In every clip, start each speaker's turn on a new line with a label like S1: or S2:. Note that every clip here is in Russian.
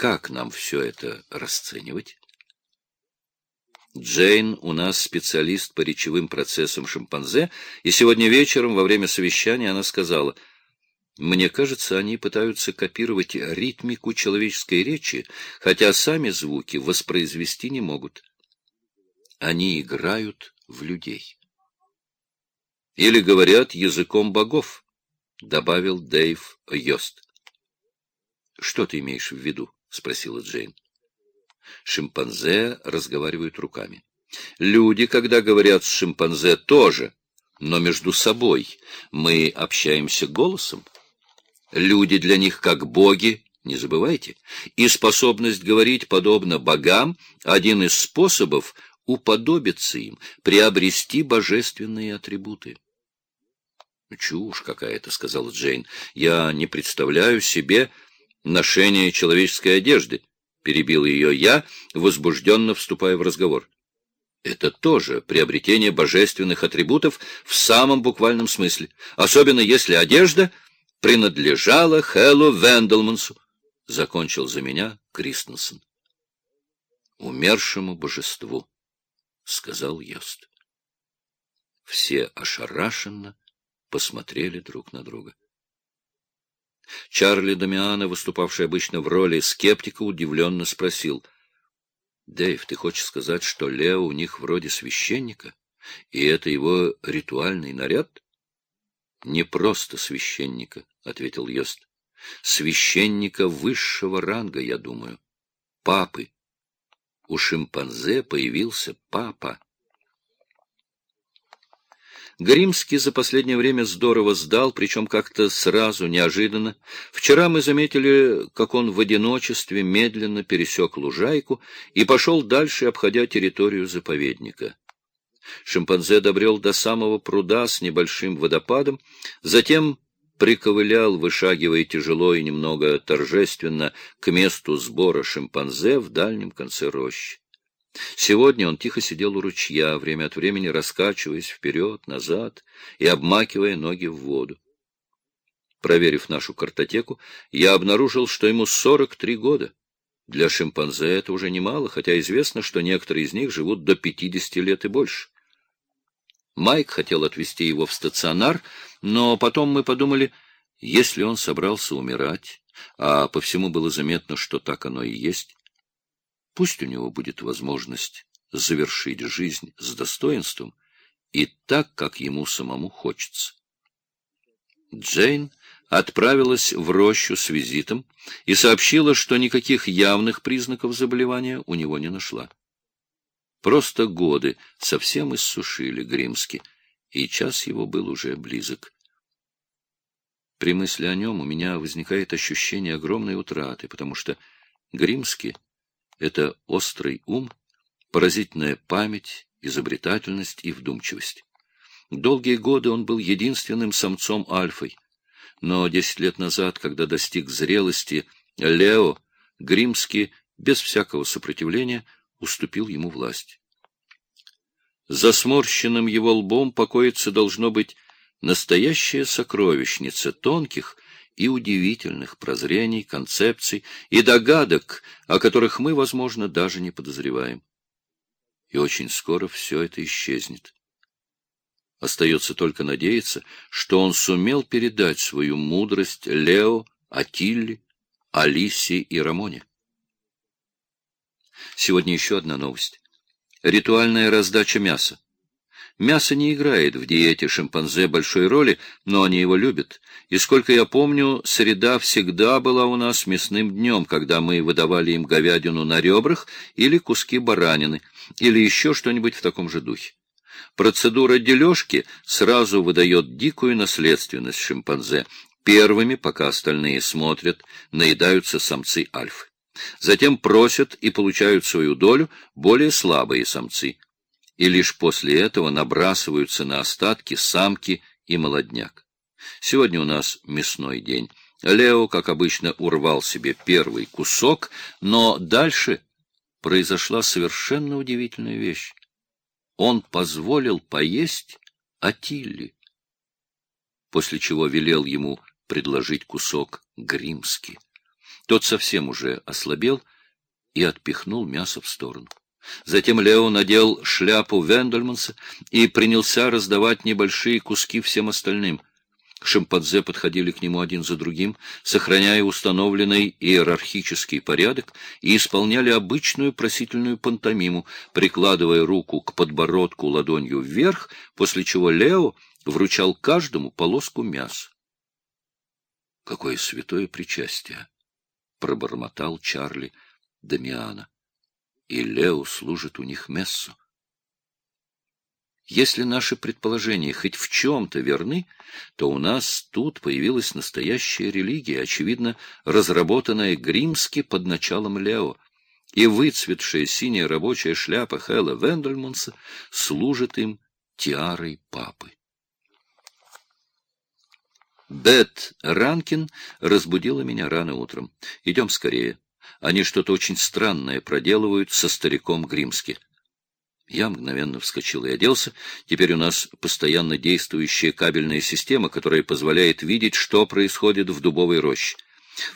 S1: Как нам все это расценивать? Джейн у нас специалист по речевым процессам шимпанзе, и сегодня вечером во время совещания она сказала, «Мне кажется, они пытаются копировать ритмику человеческой речи, хотя сами звуки воспроизвести не могут. Они играют в людей». «Или говорят языком богов», — добавил Дэйв Йост. «Что ты имеешь в виду?» — спросила Джейн. Шимпанзе разговаривают руками. Люди, когда говорят с шимпанзе, тоже, но между собой мы общаемся голосом. Люди для них как боги, не забывайте, и способность говорить подобно богам — один из способов уподобиться им, приобрести божественные атрибуты. «Чушь какая-то», — сказала Джейн. «Я не представляю себе ношение человеческой одежды. — перебил ее я, возбужденно вступая в разговор. Это тоже приобретение божественных атрибутов в самом буквальном смысле, особенно если одежда принадлежала Хэллу Венделмансу, — закончил за меня Кристенсен. «Умершему божеству», — сказал Йост. Все ошарашенно посмотрели друг на друга. Чарли Дамиана, выступавший обычно в роли скептика, удивленно спросил. — Дэйв, ты хочешь сказать, что Лео у них вроде священника? И это его ритуальный наряд? — Не просто священника, — ответил Йост. — Священника высшего ранга, я думаю. Папы. У шимпанзе появился папа. Гримский за последнее время здорово сдал, причем как-то сразу, неожиданно. Вчера мы заметили, как он в одиночестве медленно пересек лужайку и пошел дальше, обходя территорию заповедника. Шимпанзе добрел до самого пруда с небольшим водопадом, затем приковылял, вышагивая тяжело и немного торжественно, к месту сбора шимпанзе в дальнем конце рощи. Сегодня он тихо сидел у ручья, время от времени раскачиваясь вперед, назад и обмакивая ноги в воду. Проверив нашу картотеку, я обнаружил, что ему 43 года. Для шимпанзе это уже немало, хотя известно, что некоторые из них живут до 50 лет и больше. Майк хотел отвезти его в стационар, но потом мы подумали, если он собрался умирать, а по всему было заметно, что так оно и есть, Пусть у него будет возможность завершить жизнь с достоинством и так, как ему самому хочется. Джейн отправилась в рощу с визитом и сообщила, что никаких явных признаков заболевания у него не нашла. Просто годы совсем иссушили Гримски, и час его был уже близок. При мысли о нем у меня возникает ощущение огромной утраты, потому что Гримски — это острый ум, поразительная память, изобретательность и вдумчивость. Долгие годы он был единственным самцом альфой, но десять лет назад, когда достиг зрелости Лео, Гримский без всякого сопротивления уступил ему власть. За сморщенным его лбом покоится должно быть настоящая сокровищница тонких и удивительных прозрений, концепций и догадок, о которых мы, возможно, даже не подозреваем. И очень скоро все это исчезнет. Остается только надеяться, что он сумел передать свою мудрость Лео, Атилле, Алисе и Рамоне. Сегодня еще одна новость. Ритуальная раздача мяса. Мясо не играет в диете шимпанзе большой роли, но они его любят. И сколько я помню, среда всегда была у нас мясным днем, когда мы выдавали им говядину на ребрах или куски баранины, или еще что-нибудь в таком же духе. Процедура дележки сразу выдает дикую наследственность шимпанзе. Первыми, пока остальные смотрят, наедаются самцы альфы. Затем просят и получают свою долю более слабые самцы – и лишь после этого набрасываются на остатки самки и молодняк. Сегодня у нас мясной день. Лео, как обычно, урвал себе первый кусок, но дальше произошла совершенно удивительная вещь. Он позволил поесть Атилли, после чего велел ему предложить кусок гримски. Тот совсем уже ослабел и отпихнул мясо в сторону. Затем Лео надел шляпу Вендельманса и принялся раздавать небольшие куски всем остальным. Шимпанзе подходили к нему один за другим, сохраняя установленный иерархический порядок, и исполняли обычную просительную пантомиму, прикладывая руку к подбородку ладонью вверх, после чего Лео вручал каждому полоску мяса. Какое святое причастие! — пробормотал Чарли Дамиана и Лео служит у них мессу. Если наши предположения хоть в чем-то верны, то у нас тут появилась настоящая религия, очевидно, разработанная Гримски под началом Лео, и выцветшая синяя рабочая шляпа Хэлла Вендельманса служит им тиарой папы. Бет Ранкин разбудила меня рано утром. «Идем скорее». Они что-то очень странное проделывают со стариком Гримски. Я мгновенно вскочил и оделся. Теперь у нас постоянно действующая кабельная система, которая позволяет видеть, что происходит в дубовой роще.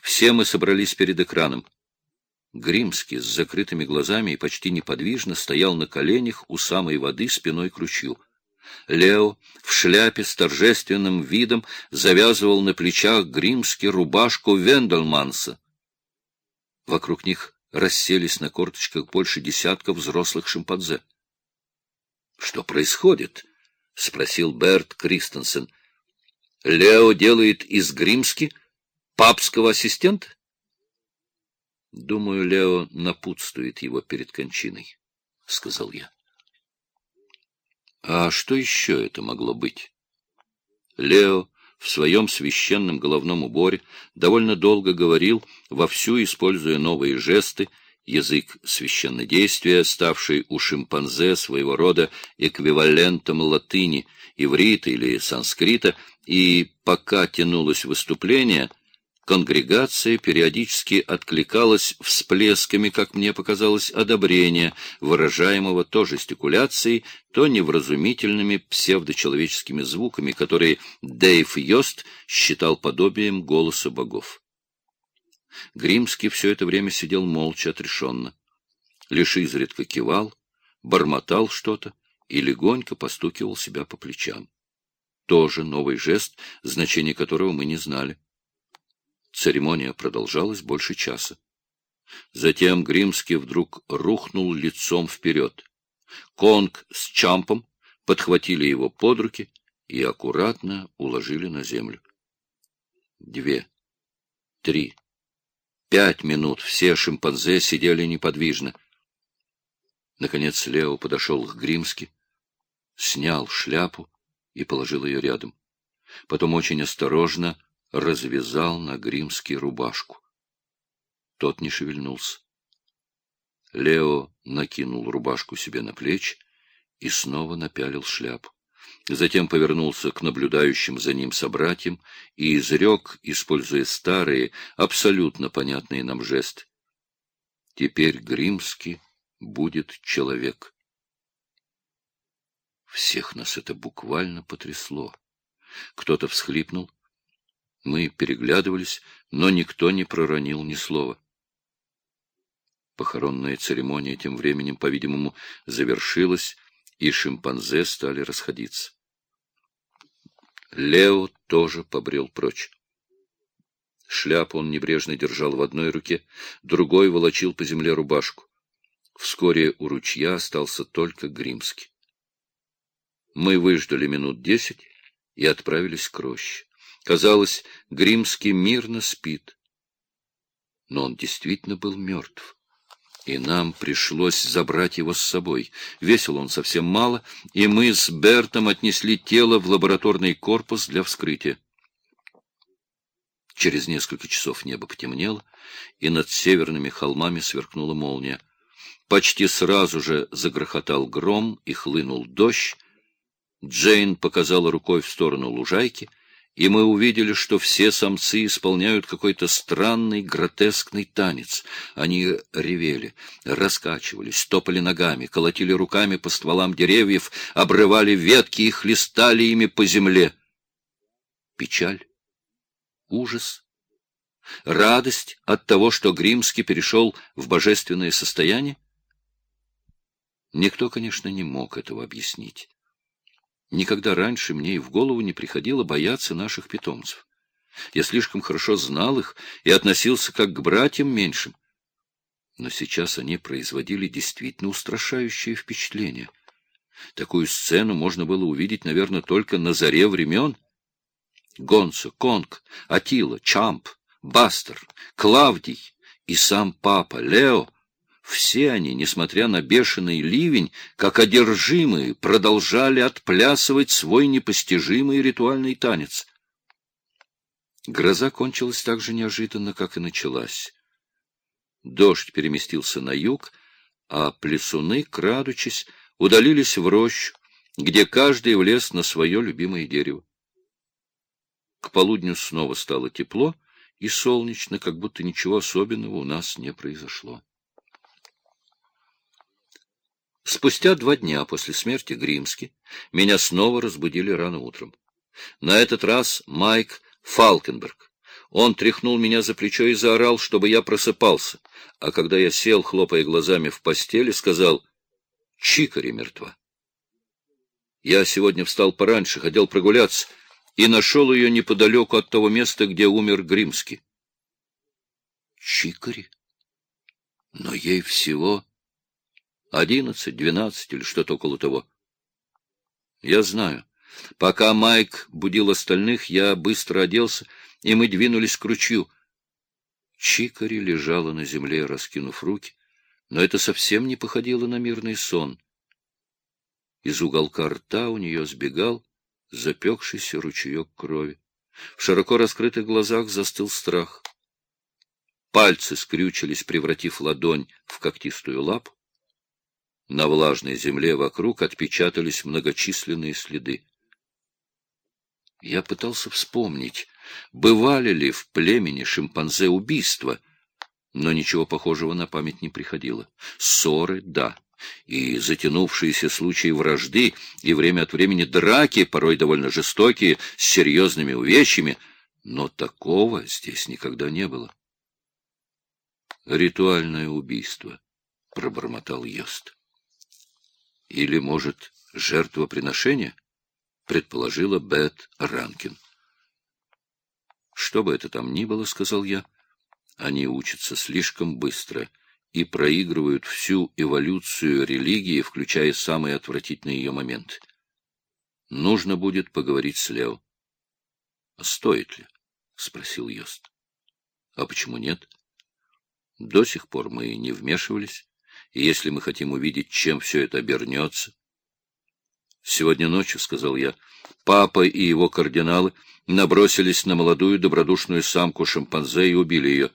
S1: Все мы собрались перед экраном. Гримский с закрытыми глазами и почти неподвижно стоял на коленях у самой воды спиной к ручью. Лео в шляпе с торжественным видом завязывал на плечах Гримски рубашку Вендельманса. Вокруг них расселись на корточках больше десятка взрослых шимпанзе. — Что происходит? — спросил Берт Кристенсен. — Лео делает из Гримски папского ассистента? — Думаю, Лео напутствует его перед кончиной, — сказал я. — А что еще это могло быть? Лео в своем священном головном уборе довольно долго говорил, вовсю используя новые жесты, язык священнодействия, ставший у шимпанзе своего рода эквивалентом латыни, иврита или санскрита, и пока тянулось выступление — Конгрегация периодически откликалась всплесками, как мне показалось, одобрения, выражаемого то жестикуляцией, то невразумительными псевдочеловеческими звуками, которые Дэйв Йост считал подобием голоса богов. Гримский все это время сидел молча, отрешенно. Лишь изредка кивал, бормотал что-то и легонько постукивал себя по плечам. Тоже новый жест, значение которого мы не знали. Церемония продолжалась больше часа. Затем Гримский вдруг рухнул лицом вперед. Конг с Чампом подхватили его под руки и аккуратно уложили на землю. Две, три, пять минут все шимпанзе сидели неподвижно. Наконец Лео подошел к Гримски, снял шляпу и положил ее рядом. Потом очень осторожно развязал на гримский рубашку. Тот не шевельнулся. Лео накинул рубашку себе на плечи и снова напялил шляпу. Затем повернулся к наблюдающим за ним собратьям и изрек, используя старые, абсолютно понятные нам жесты. Теперь Гримский будет человек. Всех нас это буквально потрясло. Кто-то всхлипнул, мы переглядывались, но никто не проронил ни слова. Похоронная церемония тем временем, по-видимому, завершилась, и шимпанзе стали расходиться. Лео тоже побрел прочь. Шляпу он небрежно держал в одной руке, другой волочил по земле рубашку. Вскоре у ручья остался только Гримский. Мы выждали минут десять и отправились к роще. Казалось, Гримский мирно спит. Но он действительно был мертв. И нам пришлось забрать его с собой. Весил он совсем мало, и мы с Бертом отнесли тело в лабораторный корпус для вскрытия. Через несколько часов небо потемнело, и над северными холмами сверкнула молния. Почти сразу же загрохотал гром и хлынул дождь. Джейн показала рукой в сторону лужайки — и мы увидели, что все самцы исполняют какой-то странный, гротескный танец. Они ревели, раскачивались, топали ногами, колотили руками по стволам деревьев, обрывали ветки и хлестали ими по земле. Печаль, ужас, Радость от того, что Гримский перешел в божественное состояние? Никто, конечно, не мог этого объяснить. Никогда раньше мне и в голову не приходило бояться наших питомцев. Я слишком хорошо знал их и относился как к братьям меньшим. Но сейчас они производили действительно устрашающее впечатление. Такую сцену можно было увидеть, наверное, только на заре времен. Гонцо, Конг, Атила, Чамп, Бастер, Клавдий и сам папа Лео все они, несмотря на бешеный ливень, как одержимые, продолжали отплясывать свой непостижимый ритуальный танец. Гроза кончилась так же неожиданно, как и началась. Дождь переместился на юг, а плесуны, крадучись, удалились в рощу, где каждый влез на свое любимое дерево. К полудню снова стало тепло и солнечно, как будто ничего особенного у нас не произошло. Спустя два дня после смерти Гримски меня снова разбудили рано утром. На этот раз Майк Фалкенберг. Он тряхнул меня за плечо и заорал, чтобы я просыпался, а когда я сел, хлопая глазами в постели, сказал «Чикари мертва». Я сегодня встал пораньше, хотел прогуляться, и нашел ее неподалеку от того места, где умер Гримский. Чикари? Но ей всего Одиннадцать, двенадцать или что-то около того. Я знаю. Пока Майк будил остальных, я быстро оделся, и мы двинулись к ручью. Чикари лежала на земле, раскинув руки, но это совсем не походило на мирный сон. Из уголка рта у нее сбегал запекшийся ручеек крови. В широко раскрытых глазах застыл страх. Пальцы скрючились, превратив ладонь в когтистую лапу. На влажной земле вокруг отпечатались многочисленные следы. Я пытался вспомнить, бывали ли в племени шимпанзе убийства, но ничего похожего на память не приходило. Ссоры — да, и затянувшиеся случаи вражды, и время от времени драки, порой довольно жестокие, с серьезными увечьями, но такого здесь никогда не было. «Ритуальное убийство», — пробормотал Йост. Или, может, жертвоприношение? Предположила Бет Ранкин. Что бы это там ни было, сказал я, они учатся слишком быстро и проигрывают всю эволюцию религии, включая самые отвратительные ее моменты. Нужно будет поговорить с Лео. — стоит ли? — спросил Йост. — А почему нет? До сих пор мы не вмешивались и если мы хотим увидеть, чем все это обернется. Сегодня ночью, — сказал я, — папа и его кардиналы набросились на молодую добродушную самку шимпанзе и убили ее.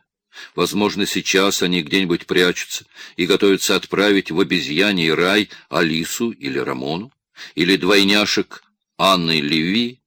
S1: Возможно, сейчас они где-нибудь прячутся и готовятся отправить в обезьяний рай Алису или Рамону, или двойняшек Анны Леви